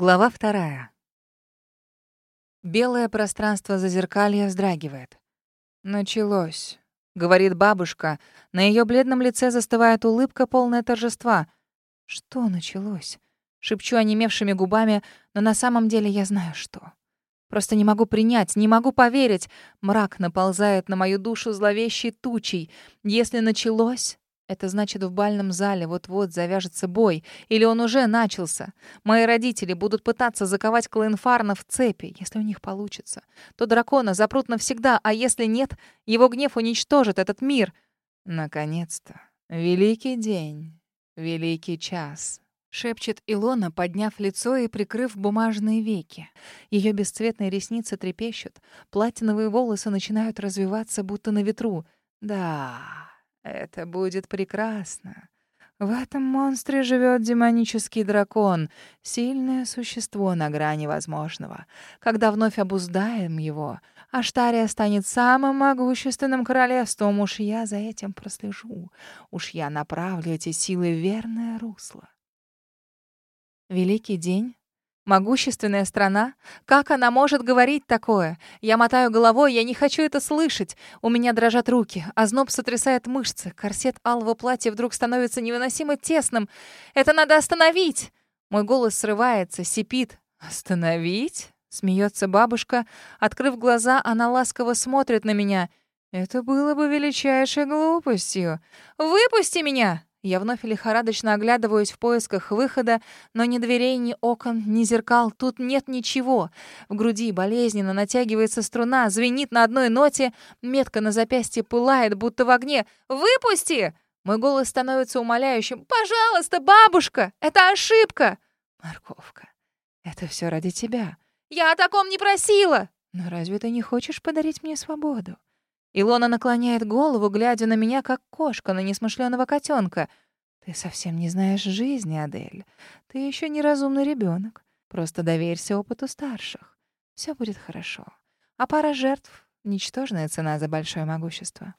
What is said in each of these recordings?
Глава вторая. Белое пространство зазеркалья вздрагивает. «Началось», — говорит бабушка. На ее бледном лице застывает улыбка, полная торжества. «Что началось?» — шепчу онемевшими губами, но на самом деле я знаю, что. Просто не могу принять, не могу поверить. Мрак наползает на мою душу зловещей тучей. Если началось, это значит, в бальном зале вот-вот завяжется бой. Или он уже начался. Мои родители будут пытаться заковать Клоенфарна в цепи. Если у них получится, то дракона запрут навсегда, а если нет, его гнев уничтожит этот мир. Наконец-то. Великий день. Великий час. Шепчет Илона, подняв лицо и прикрыв бумажные веки. Ее бесцветные ресницы трепещут. Платиновые волосы начинают развиваться, будто на ветру. Да... Это будет прекрасно. В этом монстре живет демонический дракон, сильное существо на грани возможного. Когда вновь обуздаем его, Аштария станет самым могущественным королевством. Уж я за этим прослежу. Уж я направлю эти силы в верное русло. Великий день Могущественная страна? Как она может говорить такое? Я мотаю головой, я не хочу это слышать. У меня дрожат руки, а зноб сотрясает мышцы. Корсет алого платья вдруг становится невыносимо тесным. Это надо остановить! Мой голос срывается, сипит. «Остановить?» — смеется бабушка. Открыв глаза, она ласково смотрит на меня. «Это было бы величайшей глупостью. Выпусти меня!» Я вновь лихорадочно оглядываюсь в поисках выхода, но ни дверей, ни окон, ни зеркал, тут нет ничего. В груди болезненно натягивается струна, звенит на одной ноте, метка на запястье пылает, будто в огне. «Выпусти!» Мой голос становится умоляющим. «Пожалуйста, бабушка! Это ошибка!» «Морковка, это все ради тебя». «Я о таком не просила!» «Но разве ты не хочешь подарить мне свободу?» Илона наклоняет голову, глядя на меня, как кошка на несмышленого котенка. «Ты совсем не знаешь жизни, Адель. Ты еще неразумный ребенок. Просто доверься опыту старших. Все будет хорошо. А пара жертв — ничтожная цена за большое могущество».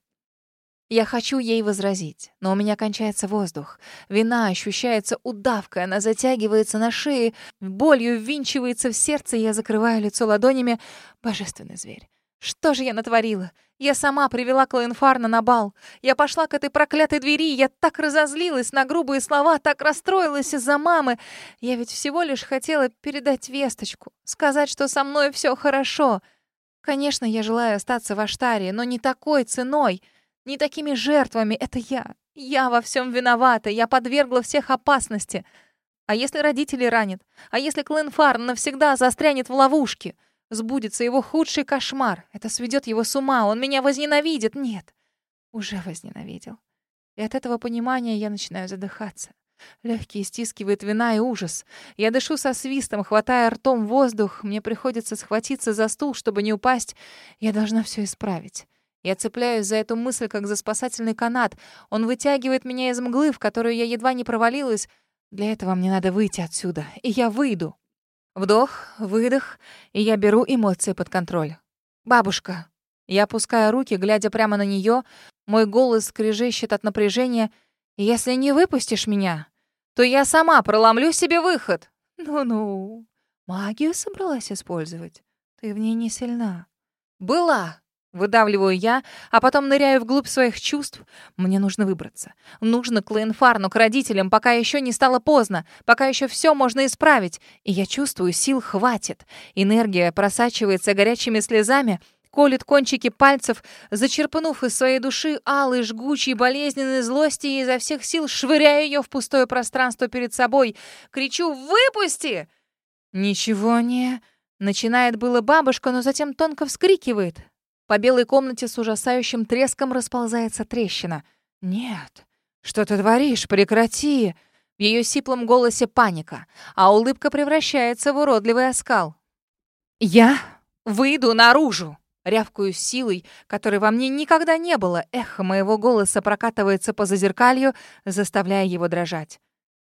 Я хочу ей возразить, но у меня кончается воздух. Вина ощущается удавкой, она затягивается на шее, болью ввинчивается в сердце, я закрываю лицо ладонями. Божественный зверь. Что же я натворила? Я сама привела Клоенфарна на бал. Я пошла к этой проклятой двери. Я так разозлилась на грубые слова, так расстроилась из-за мамы. Я ведь всего лишь хотела передать весточку, сказать, что со мной все хорошо. Конечно, я желаю остаться в Аштаре, но не такой ценой, не такими жертвами. Это я. Я во всем виновата. Я подвергла всех опасности. А если родители ранят? А если Клоенфарн навсегда застрянет в ловушке? — Сбудется его худший кошмар. Это сведет его с ума. Он меня возненавидит. Нет, уже возненавидел. И от этого понимания я начинаю задыхаться. Легкие стискивает вина и ужас. Я дышу со свистом, хватая ртом воздух. Мне приходится схватиться за стул, чтобы не упасть. Я должна все исправить. Я цепляюсь за эту мысль, как за спасательный канат. Он вытягивает меня из мглы, в которую я едва не провалилась. Для этого мне надо выйти отсюда. И я выйду. Вдох, выдох, и я беру эмоции под контроль. «Бабушка». Я опускаю руки, глядя прямо на нее. Мой голос скрежещет от напряжения. «Если не выпустишь меня, то я сама проломлю себе выход». «Ну-ну, магию собралась использовать. Ты в ней не сильна». «Была», Выдавливаю я, а потом ныряю вглубь своих чувств. Мне нужно выбраться. Нужно к Лейнфарну, к родителям, пока еще не стало поздно, пока еще все можно исправить. И я чувствую, сил хватит. Энергия просачивается горячими слезами, колет кончики пальцев, зачерпнув из своей души алой, жгучей, болезненной злости, и изо всех сил швыряю ее в пустое пространство перед собой. Кричу «Выпусти!» «Ничего не...» Начинает было бабушка, но затем тонко вскрикивает. По белой комнате с ужасающим треском расползается трещина. «Нет, что ты творишь? Прекрати!» В ее сиплом голосе паника, а улыбка превращается в уродливый оскал. «Я выйду наружу!» Рявкую силой, которой во мне никогда не было. Эхо моего голоса прокатывается по зазеркалью, заставляя его дрожать.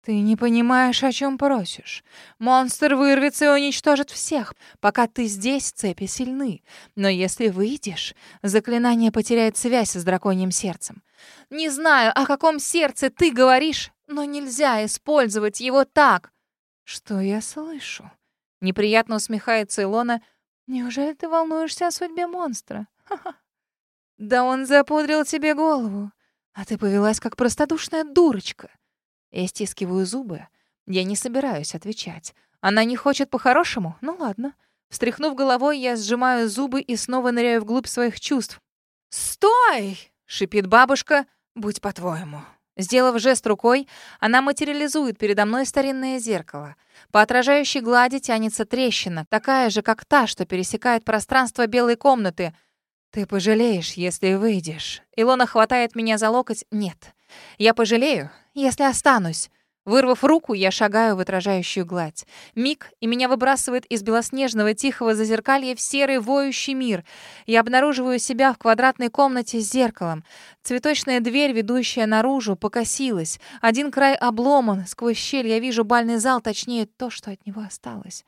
«Ты не понимаешь, о чем просишь. Монстр вырвется и уничтожит всех. Пока ты здесь, цепи сильны. Но если выйдешь, заклинание потеряет связь с драконьим сердцем. Не знаю, о каком сердце ты говоришь, но нельзя использовать его так». Что я слышу? Неприятно усмехается Илона. Неужели ты волнуешься о судьбе монстра? Да он запудрил тебе голову. А ты повелась как простодушная дурочка. Я стискиваю зубы. Я не собираюсь отвечать. Она не хочет по-хорошему? Ну ладно. Встряхнув головой, я сжимаю зубы и снова ныряю вглубь своих чувств. «Стой!» — шипит бабушка. «Будь по-твоему». Сделав жест рукой, она материализует передо мной старинное зеркало. По отражающей глади тянется трещина, такая же, как та, что пересекает пространство белой комнаты. «Ты пожалеешь, если выйдешь». Илона хватает меня за локоть. «Нет. Я пожалею, если останусь». Вырвав руку, я шагаю в отражающую гладь. Миг, и меня выбрасывает из белоснежного тихого зазеркалья в серый воющий мир. Я обнаруживаю себя в квадратной комнате с зеркалом. Цветочная дверь, ведущая наружу, покосилась. Один край обломан. Сквозь щель я вижу бальный зал, точнее, то, что от него осталось.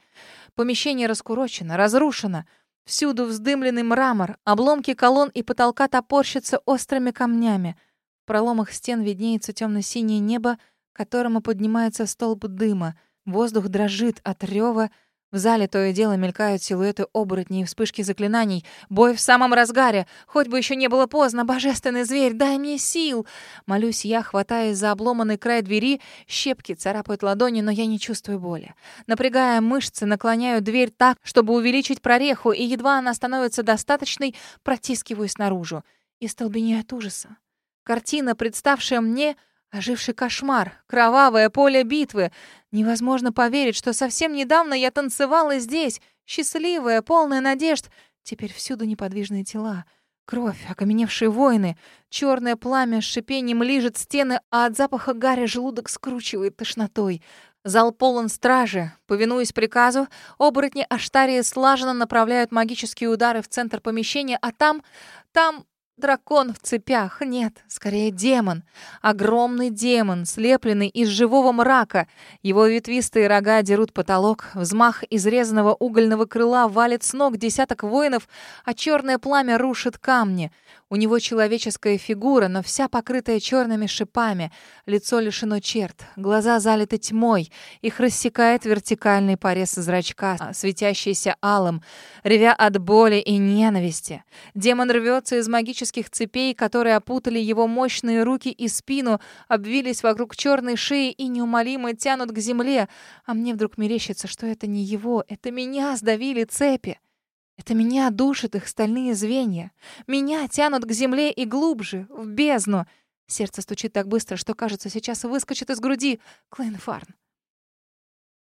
Помещение раскурочено, разрушено. Всюду вздымленный мрамор, обломки колонн и потолка топорщатся острыми камнями. В проломах стен виднеется темно-синее небо, к которому поднимается столб дыма. Воздух дрожит от рева. В зале то и дело мелькают силуэты оборотней и вспышки заклинаний. Бой в самом разгаре. Хоть бы еще не было поздно. Божественный зверь, дай мне сил. Молюсь я, хватаясь за обломанный край двери. Щепки царапают ладони, но я не чувствую боли. Напрягая мышцы, наклоняю дверь так, чтобы увеличить прореху, и едва она становится достаточной, протискиваюсь наружу. И столбенею от ужаса. Картина, представшая мне, — Оживший кошмар, кровавое поле битвы. Невозможно поверить, что совсем недавно я танцевала здесь, счастливая, полная надежд. Теперь всюду неподвижные тела. Кровь, окаменевшие воины. Черное пламя с шипением лижет стены, а от запаха гаря желудок скручивает тошнотой. Зал полон стражи. Повинуясь приказу, оборотни Аштарии слаженно направляют магические удары в центр помещения, а там... там Дракон в цепях. Нет, скорее демон. Огромный демон, слепленный из живого мрака. Его ветвистые рога дерут потолок. Взмах изрезанного угольного крыла валит с ног десяток воинов, а черное пламя рушит камни. У него человеческая фигура, но вся покрытая черными шипами. Лицо лишено черт, глаза залиты тьмой. Их рассекает вертикальный порез зрачка, светящийся алым, ревя от боли и ненависти. Демон рвется из магических цепей, которые опутали его мощные руки и спину, обвились вокруг черной шеи и неумолимо тянут к земле. А мне вдруг мерещится, что это не его, это меня сдавили цепи. Это меня душат их стальные звенья. Меня тянут к земле и глубже, в бездну. Сердце стучит так быстро, что, кажется, сейчас выскочит из груди. Клейнфарн.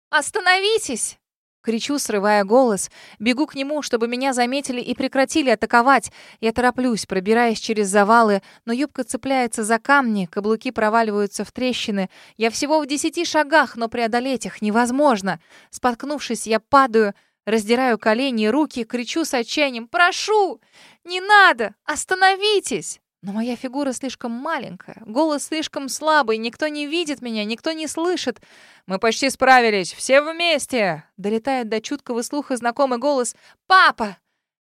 «Остановитесь!» Кричу, срывая голос. Бегу к нему, чтобы меня заметили и прекратили атаковать. Я тороплюсь, пробираясь через завалы, но юбка цепляется за камни, каблуки проваливаются в трещины. Я всего в десяти шагах, но преодолеть их невозможно. Споткнувшись, я падаю, Раздираю колени и руки, кричу с отчаянием «Прошу! Не надо! Остановитесь!» Но моя фигура слишком маленькая, голос слишком слабый, никто не видит меня, никто не слышит. «Мы почти справились, все вместе!» Долетает до чуткого слуха знакомый голос «Папа!»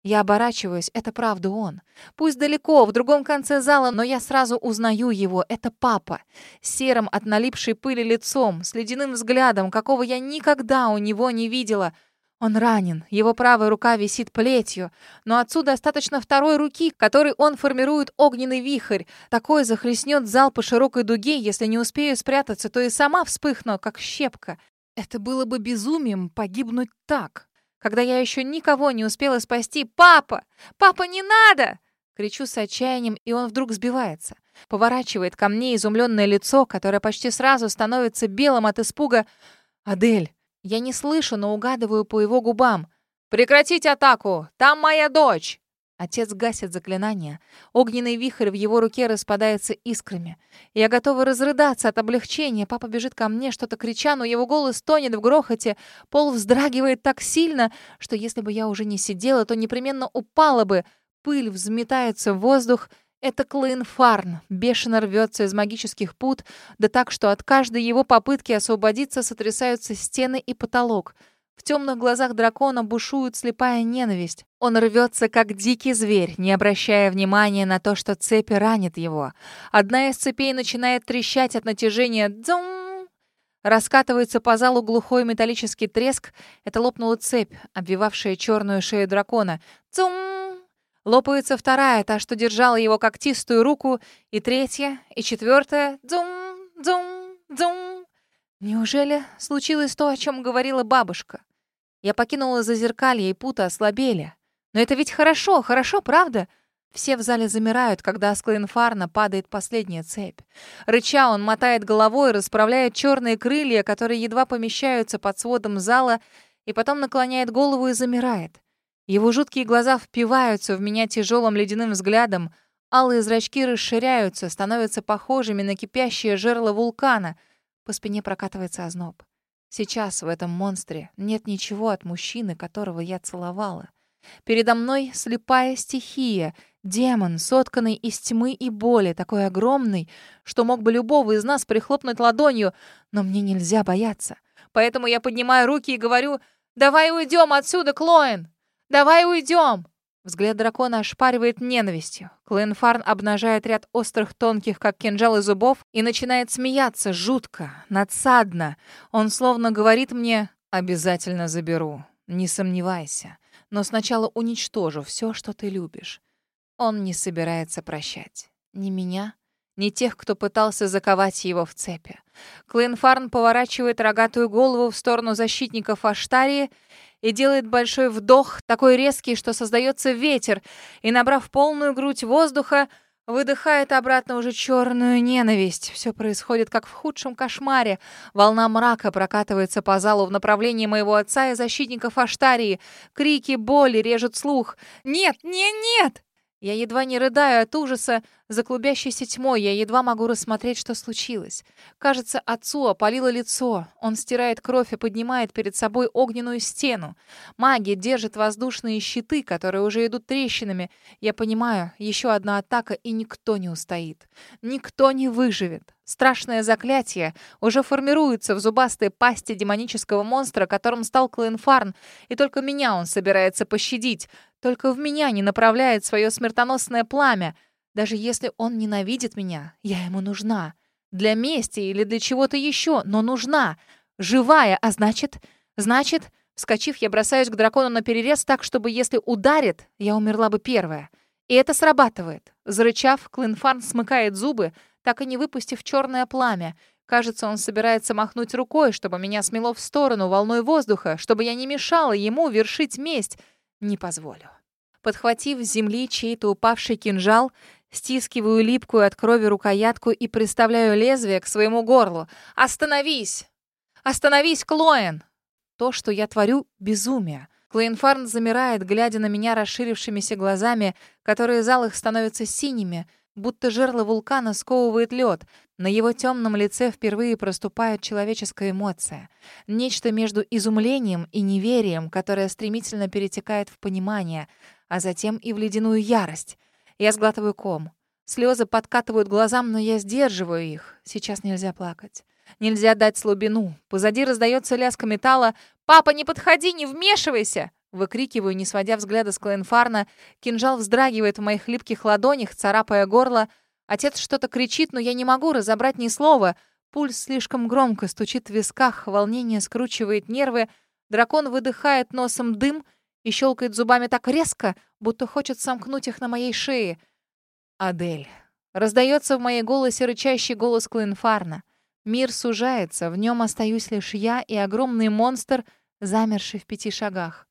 Я оборачиваюсь, это правда он. Пусть далеко, в другом конце зала, но я сразу узнаю его. Это папа. Серым от налипшей пыли лицом, с ледяным взглядом, какого я никогда у него не видела — он ранен, его правая рука висит плетью, но отцу достаточно второй руки, которой он формирует огненный вихрь. Такой захлестнет зал по широкой дуге, если не успею спрятаться, то и сама вспыхну, как щепка. Это было бы безумием погибнуть так. Когда я еще никого не успела спасти. «Папа! Папа, не надо!» Кричу с отчаянием, и он вдруг сбивается. Поворачивает ко мне изумленное лицо, которое почти сразу становится белым от испуга. «Адель!» Я не слышу, но угадываю по его губам. «Прекратить атаку! Там моя дочь!» Отец гасит заклинание. Огненный вихрь в его руке распадается искрами. Я готова разрыдаться от облегчения. Папа бежит ко мне, что-то крича, но его голос тонет в грохоте. Пол вздрагивает так сильно, что если бы я уже не сидела, то непременно упала бы. Пыль взметается в воздух, это Клейнфарн бешено рвется из магических пут, да так, что от каждой его попытки освободиться сотрясаются стены и потолок. В темных глазах дракона бушует слепая ненависть. Он рвется, как дикий зверь, не обращая внимания на то, что цепи ранит его. Одна из цепей начинает трещать от натяжения «дзум», Раскатывается по залу глухой металлический треск. Это лопнула цепь, обвивавшая черную шею дракона. Цум! Лопается вторая, та, что держала его когтистую руку, и третья, и четвертая. Дзум, дзум, дзум. Неужели случилось то, о чем говорила бабушка? Я покинула зазеркалье, и путы ослабели. Но это ведь хорошо, хорошо, правда? Все в зале замирают, когда с Клинфарна падает последняя цепь. Рыча он мотает головой, расправляет черные крылья, которые едва помещаются под сводом зала, и потом наклоняет голову и замирает. Его жуткие глаза впиваются в меня тяжелым ледяным взглядом, алые зрачки расширяются, становятся похожими на кипящее жерло вулкана. По спине прокатывается озноб. Сейчас в этом монстре нет ничего от мужчины, которого я целовала. Передо мной слепая стихия, демон, сотканный из тьмы и боли, такой огромный, что мог бы любого из нас прихлопнуть ладонью, но мне нельзя бояться. Поэтому я поднимаю руки и говорю «Давай уйдем отсюда, Клоэн! Давай уйдем!» Взгляд дракона ошпаривает ненавистью. Клоенфарн обнажает ряд острых, тонких, как кинжалы зубов, и начинает смеяться жутко, надсадно. Он словно говорит мне «Обязательно заберу, не сомневайся» но сначала уничтожу все, что ты любишь. Он не собирается прощать. Ни меня, ни тех, кто пытался заковать его в цепи. Клинфарн поворачивает рогатую голову в сторону защитников Аштарии и делает большой вдох, такой резкий, что создается ветер, и, набрав полную грудь воздуха, Выдыхает обратно уже черную ненависть. Все происходит как в худшем кошмаре. Волна мрака прокатывается по залу в направлении моего отца и защитников Аштарии. Крики боли режут слух. «Нет, нет, нет!» Я едва не рыдаю от ужаса, за клубящейся тьмой я едва могу рассмотреть, что случилось. Кажется, отцу опалило лицо. Он стирает кровь и поднимает перед собой огненную стену. Маги держат воздушные щиты, которые уже идут трещинами. Я понимаю, еще одна атака, и никто не устоит. Никто не выживет. Страшное заклятие уже формируется в зубастой пасти демонического монстра, которым стал Клоенфарн, и только меня он собирается пощадить. Только в меня не направляет свое смертоносное пламя. Даже если он ненавидит меня, я ему нужна. Для мести или для чего-то еще, но нужна. Живая, а значит... Значит... Вскочив, я бросаюсь к дракону на перерез так, чтобы, если ударит, я умерла бы первая. И это срабатывает. Зарычав, Клинфарн смыкает зубы, так и не выпустив черное пламя. Кажется, он собирается махнуть рукой, чтобы меня смело в сторону волной воздуха, чтобы я не мешала ему вершить месть. Не позволю. Подхватив с земли чей-то упавший кинжал, стискиваю липкую от крови рукоятку и приставляю лезвие к своему горлу. «Остановись! Остановись, Клоэн!» То, что я творю, — безумие. Клоенфарн замирает, глядя на меня расширившимися глазами, которые зал их становятся синими, будто жерло вулкана сковывает лед. На его темном лице впервые проступает человеческая эмоция. Нечто между изумлением и неверием, которое стремительно перетекает в понимание — а затем и в ледяную ярость. Я сглатываю ком. Слезы подкатывают глазам, но я сдерживаю их. Сейчас нельзя плакать. Нельзя дать слабину. Позади раздается лязг металла. «Папа, не подходи, не вмешивайся!» Выкрикиваю, не сводя взгляда с Клоенфарна. Кинжал вздрагивает в моих липких ладонях, царапая горло. Отец что-то кричит, но я не могу разобрать ни слова. Пульс слишком громко стучит в висках, волнение скручивает нервы. Дракон выдыхает носом дым — и щелкает зубами так резко, будто хочет сомкнуть их на моей шее. «Адель». Раздается в моей голосе рычащий голос Клинфарна. Мир сужается, в нем остаюсь лишь я и огромный монстр, замерший в пяти шагах.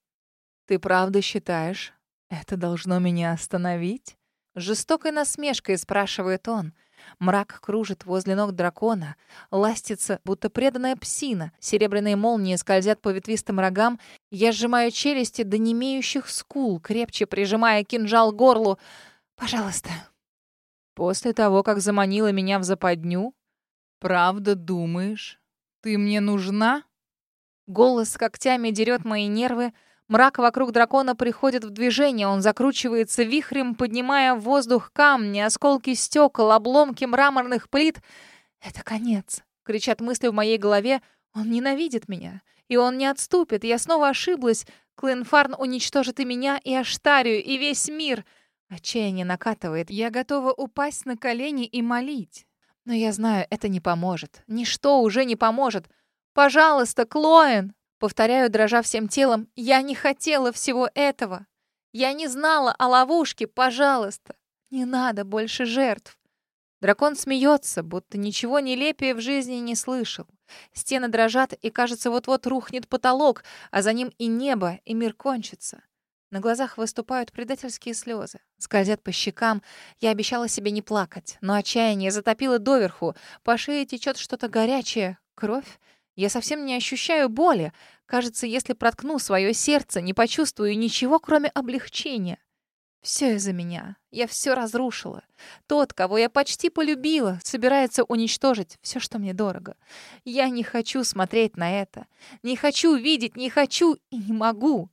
«Ты правда считаешь, это должно меня остановить?» Жестокой насмешкой спрашивает он — Мрак кружит возле ног дракона, ластится, будто преданная псина. Серебряные молнии скользят по ветвистым рогам. Я сжимаю челюсти до немеющих скул, крепче прижимая кинжал к горлу. «Пожалуйста». «После того, как заманила меня в западню, правда думаешь, ты мне нужна?» Голос с когтями дерет мои нервы, Мрак вокруг дракона приходит в движение, он закручивается вихрем, поднимая в воздух камни, осколки стекол, обломки мраморных плит. «Это конец!» — кричат мысли в моей голове. «Он ненавидит меня, и он не отступит. Я снова ошиблась. Клинфарн уничтожит и меня, и Аштарию, и весь мир!» Отчаяние накатывает. Я готова упасть на колени и молить. Но я знаю, это не поможет. Ничто уже не поможет. Пожалуйста, Клоэн!» Повторяю, дрожа всем телом. «Я не хотела всего этого. Я не знала о ловушке. Пожалуйста, не надо больше жертв». Дракон смеется, будто ничего нелепее в жизни не слышал. Стены дрожат, и, кажется, вот-вот рухнет потолок, а за ним и небо, и мир кончится. На глазах выступают предательские слезы. Скользят по щекам. Я обещала себе не плакать, но отчаяние затопило доверху. По шее течет что-то горячее. Кровь? Я совсем не ощущаю боли. Кажется, если проткну свое сердце, не почувствую ничего, кроме облегчения. Все из-за меня. Я все разрушила. Тот, кого я почти полюбила, собирается уничтожить все, что мне дорого. Я не хочу смотреть на это. Не хочу видеть, не хочу и не могу.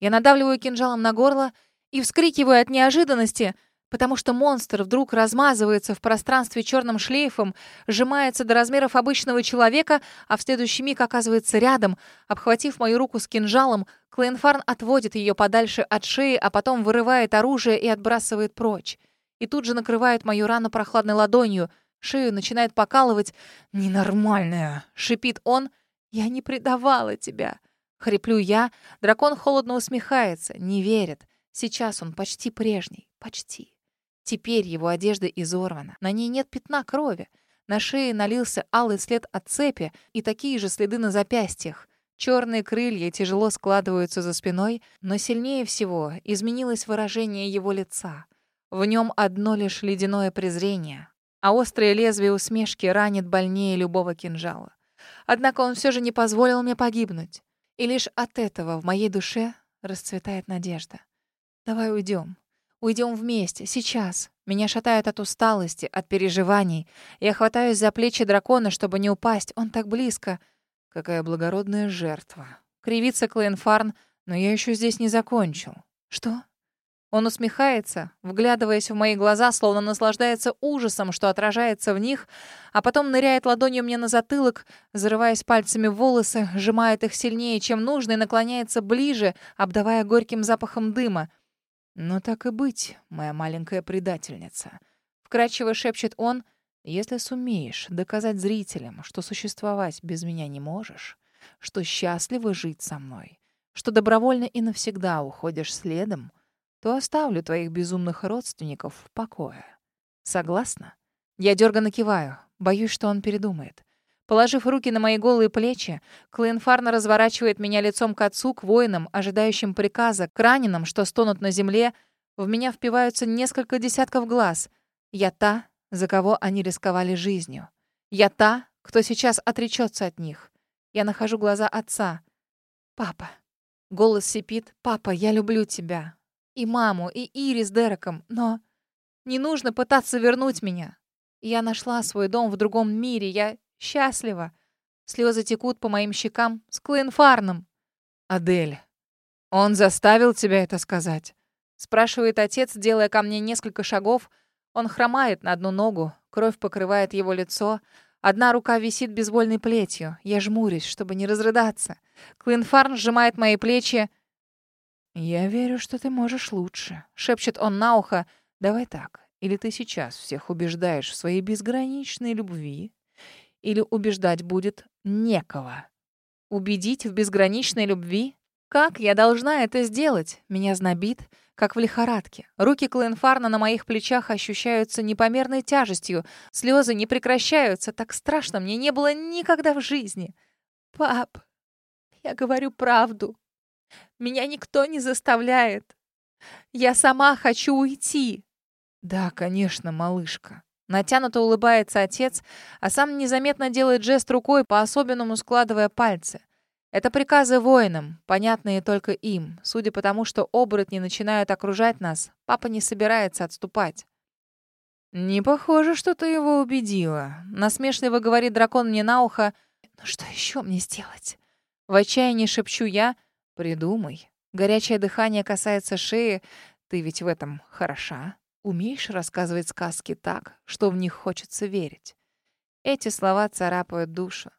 Я надавливаю кинжалом на горло и вскрикиваю от неожиданности — потому что монстр вдруг размазывается в пространстве черным шлейфом, сжимается до размеров обычного человека, а в следующий миг оказывается рядом. Обхватив мою руку с кинжалом, Клейнфарн отводит ее подальше от шеи, а потом вырывает оружие и отбрасывает прочь. И тут же накрывает мою рану прохладной ладонью. Шею начинает покалывать. «Ненормальная!» — шипит он. «Я не предавала тебя!» Хриплю я. Дракон холодно усмехается, не верит. Сейчас он почти прежний. Почти. Теперь его одежда изорвана. На ней нет пятна крови. На шее налился алый след от цепи и такие же следы на запястьях. Черные крылья тяжело складываются за спиной, но сильнее всего изменилось выражение его лица. В нем одно лишь ледяное презрение, а острое лезвие усмешки ранит больнее любого кинжала. Однако он все же не позволил мне погибнуть. И лишь от этого в моей душе расцветает надежда. «Давай уйдем. Уйдем вместе, сейчас. Меня шатает от усталости, от переживаний. Я хватаюсь за плечи дракона, чтобы не упасть. Он так близко. Какая благородная жертва. Кривится Клейнфарн, но я еще здесь не закончил. Что? Он усмехается, вглядываясь в мои глаза, словно наслаждается ужасом, что отражается в них, а потом ныряет ладонью мне на затылок, зарываясь пальцами в волосы, сжимает их сильнее, чем нужно, и наклоняется ближе, обдавая горьким запахом дыма. «Ну так и быть, моя маленькая предательница», — вкрадчиво шепчет он, «если сумеешь доказать зрителям, что существовать без меня не можешь, что счастливо жить со мной, что добровольно и навсегда уходишь следом, то оставлю твоих безумных родственников в покое. Согласна?» Я дёрганно киваю, боюсь, что он передумает. Положив руки на мои голые плечи, Клейнфарна разворачивает меня лицом к отцу, к воинам, ожидающим приказа, к раненым, что стонут на земле. В меня впиваются несколько десятков глаз. Я та, за кого они рисковали жизнью. Я та, кто сейчас отречется от них. Я нахожу глаза отца. «Папа». Голос сипит. «Папа, я люблю тебя. И маму, и Ири с Дереком. Но не нужно пытаться вернуть меня. Я нашла свой дом в другом мире. Я счастлива. Слезы текут по моим щекам с Клинфарном. «Адель, он заставил тебя это сказать?» Спрашивает отец, делая ко мне несколько шагов. Он хромает на одну ногу, кровь покрывает его лицо. Одна рука висит безвольной плетью. Я жмурюсь, чтобы не разрыдаться. Клинфарн сжимает мои плечи. «Я верю, что ты можешь лучше», — шепчет он на ухо. «Давай так. Или ты сейчас всех убеждаешь в своей безграничной любви, или убеждать будет некого. Убедить в безграничной любви? Как я должна это сделать? Меня знобит, как в лихорадке. Руки Клоенфарна на моих плечах ощущаются непомерной тяжестью. Слезы не прекращаются. Так страшно мне не было никогда в жизни. Пап, я говорю правду. Меня никто не заставляет. Я сама хочу уйти. Да, конечно, малышка. Натянуто улыбается отец, а сам незаметно делает жест рукой, по-особенному складывая пальцы. Это приказы воинам, понятные только им. Судя по тому, что оборотни начинают окружать нас, папа не собирается отступать. «Не похоже, что ты его убедила», — насмешливо говорит дракон мне на ухо. «Ну что еще мне сделать?» В отчаянии шепчу я. «Придумай». Горячее дыхание касается шеи. Ты ведь в этом хороша. Умеешь рассказывать сказки так, что в них хочется верить. Эти слова царапают душу.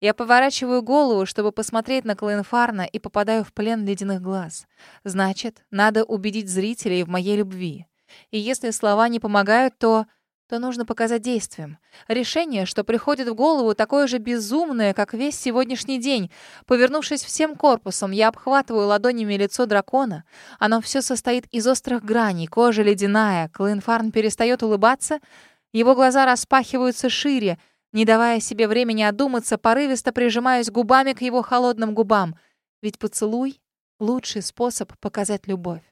Я поворачиваю голову, чтобы посмотреть на Клоенфарна и попадаю в плен ледяных глаз. Значит, надо убедить зрителей в моей любви. И если слова не помогают, то... то нужно показать действием. Решение, что приходит в голову, такое же безумное, как весь сегодняшний день. Повернувшись всем корпусом, я обхватываю ладонями лицо дракона. Оно все состоит из острых граней, кожа ледяная. Клинфарн перестает улыбаться. Его глаза распахиваются шире. Не давая себе времени одуматься, порывисто прижимаюсь губами к его холодным губам. Ведь поцелуй — лучший способ показать любовь.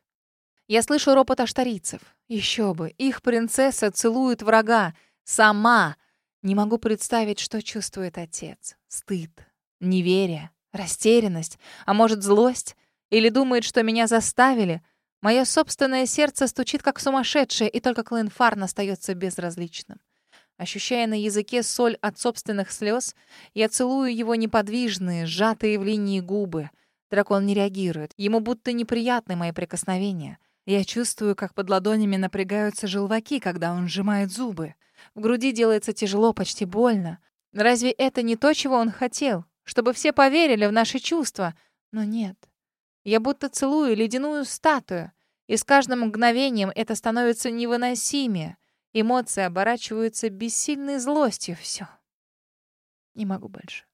Я слышу ропот аштарийцев. Еще бы, их принцесса целует врага. Сама. Не могу представить, что чувствует отец. Стыд, неверие, растерянность, а может, злость? Или думает, что меня заставили? Мое собственное сердце стучит как сумасшедшее, и только Клинфарн остается безразличным. Ощущая на языке соль от собственных слез, я целую его неподвижные, сжатые в линии губы. Дракон не реагирует. Ему будто неприятны мои прикосновения. Я чувствую, как под ладонями напрягаются желваки, когда он сжимает зубы. В груди делается тяжело, почти больно. Разве это не то, чего он хотел? Чтобы все поверили в наши чувства? Но нет. Я будто целую ледяную статую, и с каждым мгновением это становится невыносимее. Эмоции оборачиваются бессильной злостью. Все. Не могу больше.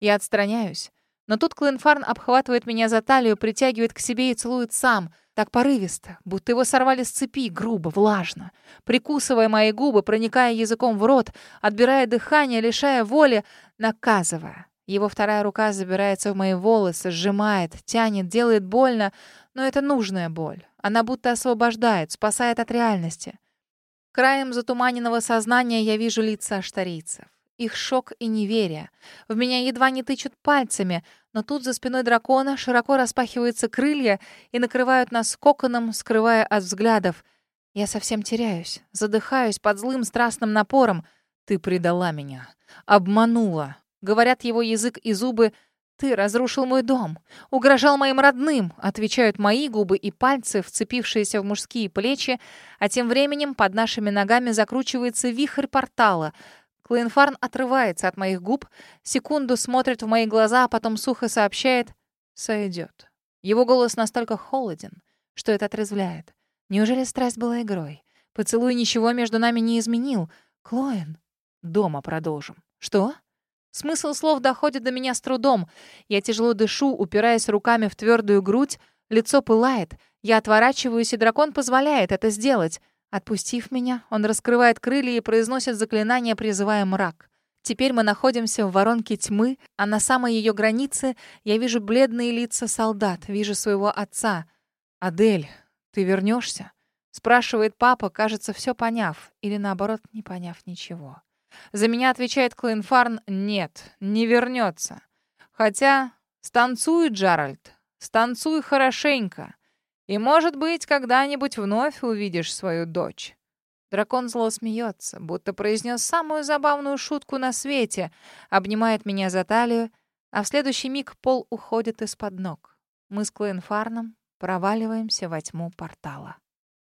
Я отстраняюсь. Но тут Клинфарн обхватывает меня за талию, притягивает к себе и целует сам — так порывисто, будто его сорвали с цепи, грубо, влажно. Прикусывая мои губы, проникая языком в рот, отбирая дыхание, лишая воли, наказывая. Его вторая рука забирается в мои волосы, сжимает, тянет, делает больно, но это нужная боль. Она будто освобождает, спасает от реальности. Краем затуманенного сознания я вижу лица аштарийцев их шок и неверие. В меня едва не тычут пальцами, но тут за спиной дракона широко распахиваются крылья и накрывают нас коконом, скрывая от взглядов. Я совсем теряюсь, задыхаюсь под злым страстным напором. «Ты предала меня. Обманула». Говорят его язык и зубы. «Ты разрушил мой дом. Угрожал моим родным», — отвечают мои губы и пальцы, вцепившиеся в мужские плечи, а тем временем под нашими ногами закручивается вихрь портала — Клинфарн отрывается от моих губ, секунду смотрит в мои глаза, а потом сухо сообщает «Сойдет». Его голос настолько холоден, что это отрезвляет. Неужели страсть была игрой? Поцелуй ничего между нами не изменил. Клоен. Дома продолжим. Что? Смысл слов доходит до меня с трудом. Я тяжело дышу, упираясь руками в твердую грудь. Лицо пылает. Я отворачиваюсь, и дракон позволяет это сделать. Отпустив меня, он раскрывает крылья и произносит заклинание, призывая мрак. Теперь мы находимся в воронке тьмы, а на самой ее границе я вижу бледные лица солдат, вижу своего отца. «Адель, ты вернешься? спрашивает папа, кажется, все поняв, или наоборот, не поняв ничего. За меня отвечает Клинфарн «нет, не вернется». Хотя станцуй, Джаральд, станцуй хорошенько. И, может быть, когда-нибудь вновь увидишь свою дочь». Дракон зло смеется, будто произнес самую забавную шутку на свете, обнимает меня за талию, а в следующий миг пол уходит из-под ног. Мы с Клоенфарном проваливаемся во тьму портала.